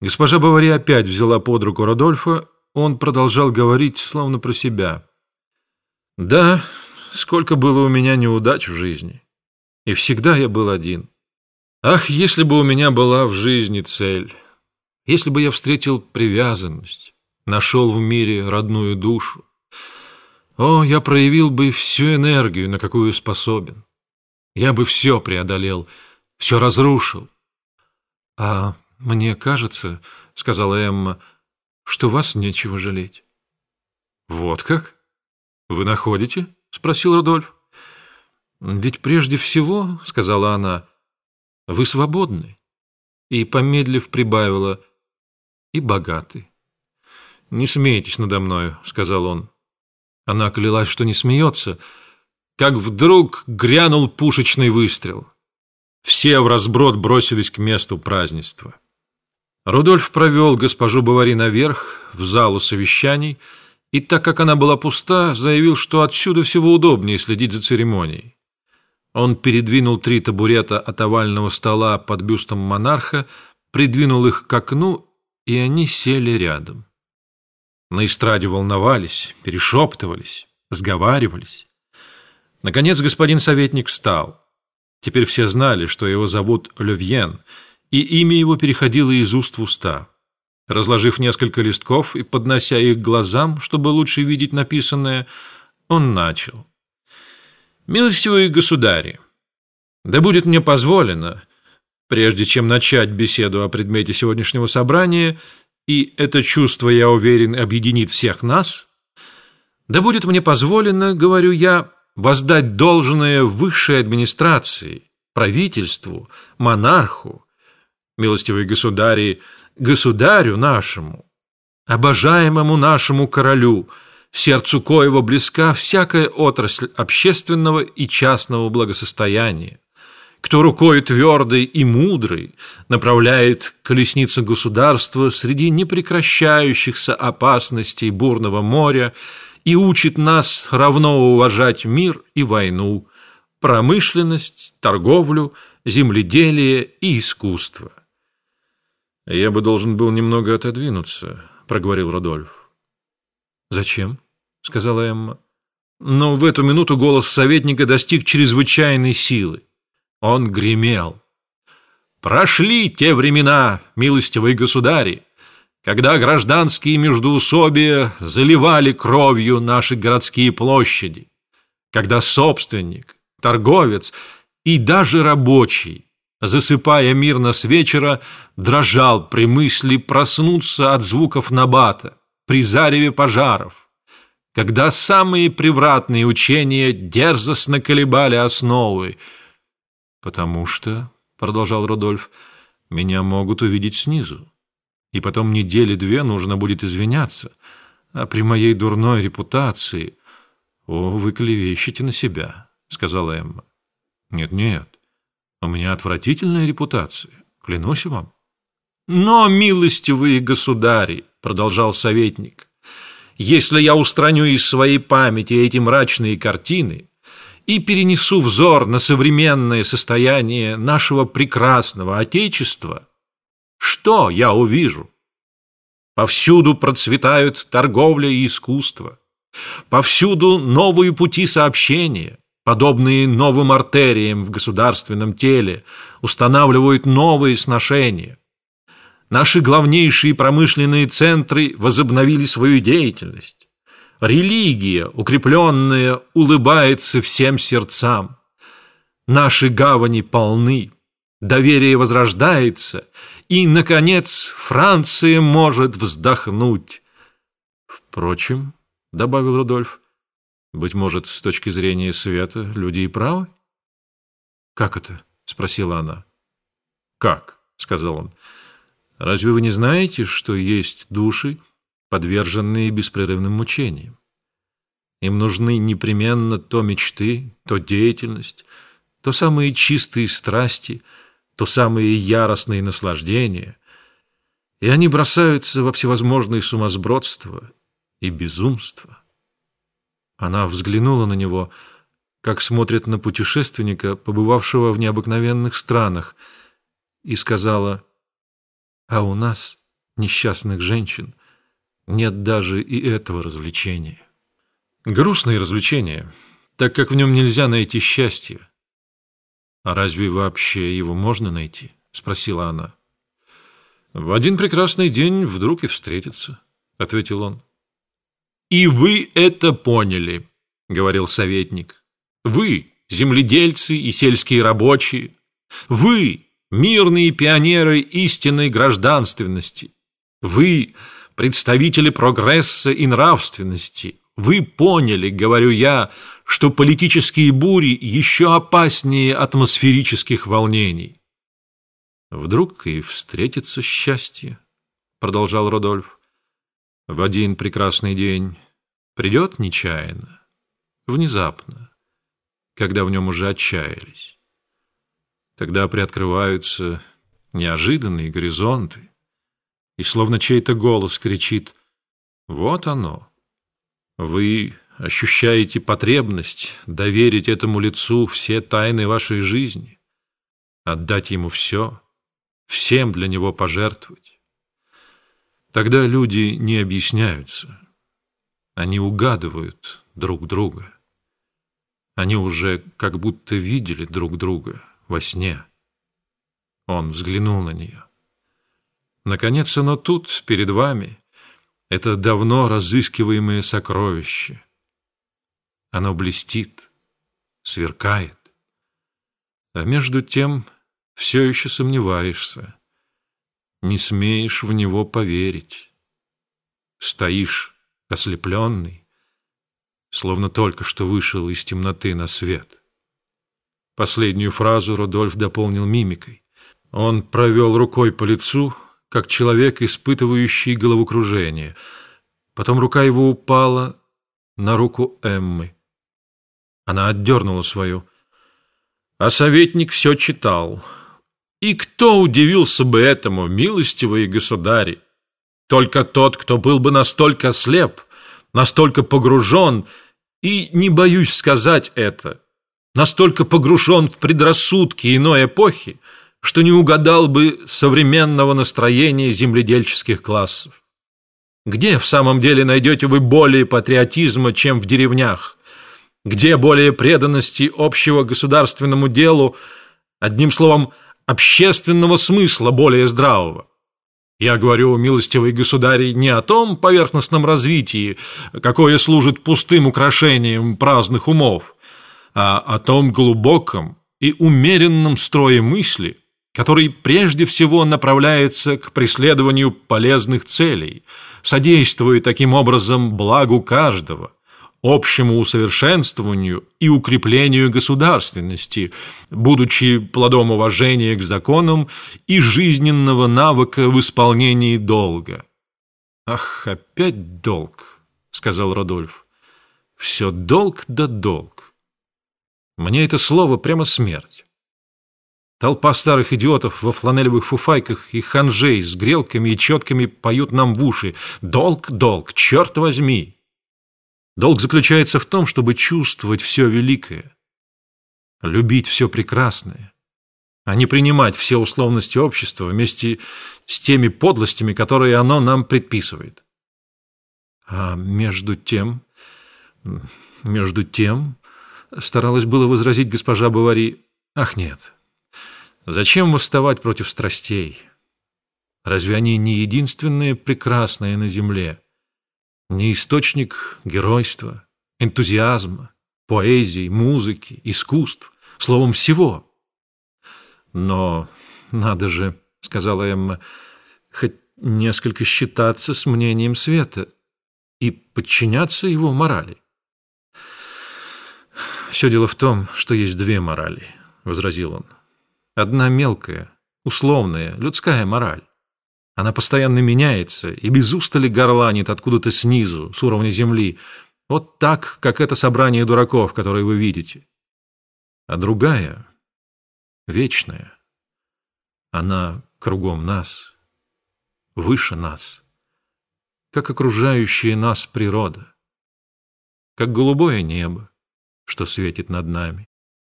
Госпожа Бавари опять взяла под руку Родольфа, он продолжал говорить, словно про себя. «Да, сколько было у меня неудач в жизни, и всегда я был один. Ах, если бы у меня была в жизни цель, если бы я встретил привязанность, нашел в мире родную душу, о, я проявил бы всю энергию, на какую способен. Я бы все преодолел, все разрушил. А мне кажется, — сказала Эмма, — что вас нечего жалеть. Вот как? Вы находите? — спросил Рудольф. Ведь прежде всего, — сказала она, — вы свободны. И, помедлив, прибавила, — и богаты. Не смейтесь надо мною, — сказал он. Она клялась, что не смеется, как вдруг грянул пушечный выстрел. Все в разброд бросились к месту празднества. Рудольф провел госпожу Бавари наверх, в залу совещаний, и так как она была пуста, заявил, что отсюда всего удобнее следить за церемонией. Он передвинул три табурета от овального стола под бюстом монарха, придвинул их к окну, и они сели рядом. На эстраде волновались, перешептывались, сговаривались. Наконец господин советник встал. Теперь все знали, что его зовут Левьен, и имя его переходило из уст в уста. Разложив несколько листков и поднося их к глазам, чтобы лучше видеть написанное, он начал. «Милостивые государи, да будет мне позволено, прежде чем начать беседу о предмете сегодняшнего собрания, и это чувство, я уверен, объединит всех нас, да будет мне позволено, говорю я, воздать должное высшей администрации, правительству, монарху, милостивые государи, государю нашему, обожаемому нашему королю, сердцу коего близка всякая отрасль общественного и частного благосостояния, кто рукой твердой и мудрой направляет колесницу государства среди непрекращающихся опасностей бурного моря и учит нас равно уважать мир и войну, промышленность, торговлю, земледелие и искусство. «Я бы должен был немного отодвинуться», — проговорил Родольф. «Зачем?» — сказала Эмма. Но в эту минуту голос советника достиг чрезвычайной силы. Он гремел. «Прошли те времена, милостивые государи, когда гражданские междоусобия заливали кровью наши городские площади, когда собственник, торговец и даже рабочий, засыпая мирно с вечера, дрожал при мысли проснуться от звуков набата, при зареве пожаров, когда самые превратные учения дерзостно колебали основы, «Потому что, — продолжал Рудольф, — меня могут увидеть снизу, и потом недели две нужно будет извиняться, а при моей дурной репутации... О, вы клевещете на себя, — сказала Эмма. Нет-нет, у меня отвратительная репутация, клянусь вам. Но, милостивые государи, — продолжал советник, — если я устраню из своей памяти эти мрачные картины, и перенесу взор на современное состояние нашего прекрасного Отечества, что я увижу? Повсюду процветают торговля и искусство. Повсюду новые пути сообщения, подобные новым артериям в государственном теле, устанавливают новые сношения. Наши главнейшие промышленные центры возобновили свою деятельность. Религия, укрепленная, улыбается всем сердцам. Наши гавани полны, доверие возрождается, и, наконец, Франция может вздохнуть. Впрочем, — добавил Рудольф, — быть может, с точки зрения света люди и правы? «Как это?» — спросила она. «Как?» — сказал он. «Разве вы не знаете, что есть души, подверженные беспрерывным мучениям. Им нужны непременно то мечты, то деятельность, то самые чистые страсти, то самые яростные наслаждения, и они бросаются во всевозможные сумасбродства и безумства. Она взглянула на него, как смотрит на путешественника, побывавшего в необыкновенных странах, и сказала, «А у нас несчастных женщин нет даже и этого развлечения. Грустное развлечение, так как в нем нельзя найти счастье. «А разве вообще его можно найти?» — спросила она. «В один прекрасный день вдруг и встретиться», — ответил он. «И вы это поняли», — говорил советник. «Вы, земледельцы и сельские рабочие, вы, мирные пионеры истинной гражданственности, вы, представители прогресса и нравственности, вы поняли, говорю я, что политические бури еще опаснее атмосферических волнений. Вдруг и встретится счастье, продолжал Родольф. В один прекрасный день придет нечаянно, внезапно, когда в нем уже отчаялись. Тогда приоткрываются неожиданные горизонты, и словно чей-то голос кричит «Вот оно!» Вы ощущаете потребность доверить этому лицу все тайны вашей жизни, отдать ему все, всем для него пожертвовать. Тогда люди не объясняются, они угадывают друг друга. Они уже как будто видели друг друга во сне. Он взглянул на нее. Наконец оно тут, перед вами, это давно разыскиваемое сокровище. Оно блестит, сверкает. А между тем все еще сомневаешься, не смеешь в него поверить. Стоишь ослепленный, словно только что вышел из темноты на свет. Последнюю фразу Рудольф дополнил мимикой. Он провел рукой по лицу, как человек, испытывающий головокружение. Потом рука его упала на руку Эммы. Она отдернула свою. А советник все читал. И кто удивился бы этому, милостивые государи? Только тот, кто был бы настолько слеп, настолько погружен, и, не боюсь сказать это, настолько погружен в предрассудки иной эпохи, что не угадал бы современного настроения земледельческих классов. Где в самом деле найдете вы более патриотизма, чем в деревнях? Где более преданности общего государственному делу, одним словом, общественного смысла более здравого? Я говорю, милостивый государь, не о том поверхностном развитии, какое служит пустым украшением праздных умов, а о том глубоком и умеренном строе мысли, который прежде всего направляется к преследованию полезных целей, содействуя таким образом благу каждого, общему усовершенствованию и укреплению государственности, будучи плодом уважения к законам и жизненного навыка в исполнении долга. «Ах, опять долг», — сказал Родольф. «Все долг да долг. Мне это слово прямо смерть. Толпа старых идиотов во фланелевых фуфайках и ханжей с грелками и четками поют нам в уши. Долг, долг, черт возьми! Долг заключается в том, чтобы чувствовать все великое, любить все прекрасное, а не принимать все условности общества вместе с теми подлостями, которые оно нам предписывает. А между тем, между тем, старалась было возразить госпожа Бавари, ах нет, Зачем восставать против страстей? Разве они не единственные прекрасные на земле? Не источник геройства, энтузиазма, поэзии, музыки, искусств, словом, всего? Но надо же, сказала Эмма, хоть несколько считаться с мнением света и подчиняться его морали. Все дело в том, что есть две морали, возразил он. Одна мелкая, условная, людская мораль. Она постоянно меняется и без устали горланит откуда-то снизу, с уровня земли, вот так, как это собрание дураков, которые вы видите. А другая, вечная, она кругом нас, выше нас, как окружающая нас природа, как голубое небо, что светит над нами